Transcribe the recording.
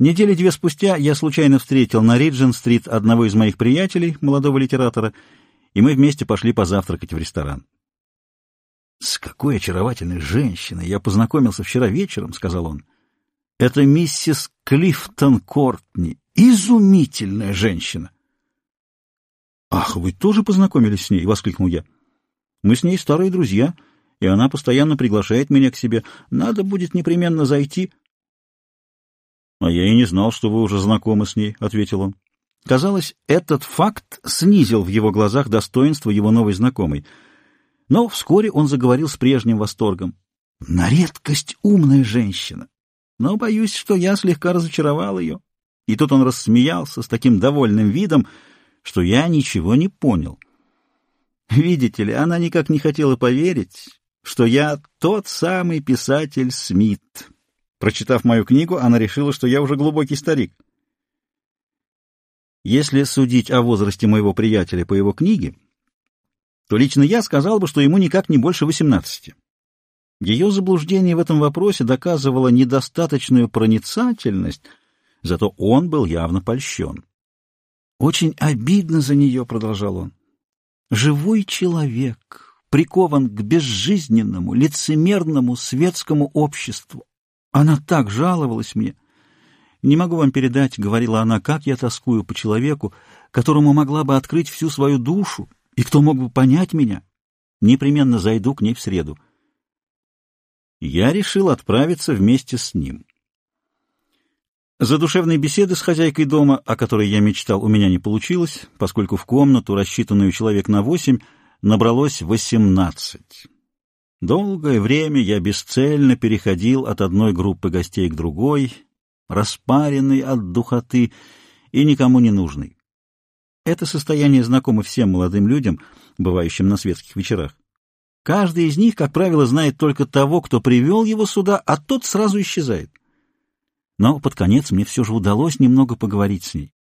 Недели две спустя я случайно встретил на Риджин-стрит одного из моих приятелей, молодого литератора, и мы вместе пошли позавтракать в ресторан. «С какой очаровательной женщиной я познакомился вчера вечером», — сказал он. «Это миссис Клифтон Кортни. Изумительная женщина!» «Ах, вы тоже познакомились с ней?» — воскликнул я. «Мы с ней старые друзья, и она постоянно приглашает меня к себе. Надо будет непременно зайти». «А я и не знал, что вы уже знакомы с ней», — ответил он. Казалось, этот факт снизил в его глазах достоинство его новой знакомой. Но вскоре он заговорил с прежним восторгом. «На редкость умная женщина. Но боюсь, что я слегка разочаровал ее». И тут он рассмеялся с таким довольным видом, что я ничего не понял. Видите ли, она никак не хотела поверить, что я тот самый писатель Смит. Прочитав мою книгу, она решила, что я уже глубокий старик. Если судить о возрасте моего приятеля по его книге, то лично я сказал бы, что ему никак не больше восемнадцати. Ее заблуждение в этом вопросе доказывало недостаточную проницательность, зато он был явно польщен. «Очень обидно за нее», — продолжал он. «Живой человек, прикован к безжизненному, лицемерному светскому обществу. Она так жаловалась мне. Не могу вам передать, — говорила она, — как я тоскую по человеку, которому могла бы открыть всю свою душу, и кто мог бы понять меня. Непременно зайду к ней в среду. Я решил отправиться вместе с ним. Задушевной беседы с хозяйкой дома, о которой я мечтал, у меня не получилось, поскольку в комнату, рассчитанную человек на восемь, набралось восемнадцать. Долгое время я бесцельно переходил от одной группы гостей к другой, распаренный от духоты и никому не нужный. Это состояние знакомо всем молодым людям, бывающим на светских вечерах. Каждый из них, как правило, знает только того, кто привел его сюда, а тот сразу исчезает. Но под конец мне все же удалось немного поговорить с ней.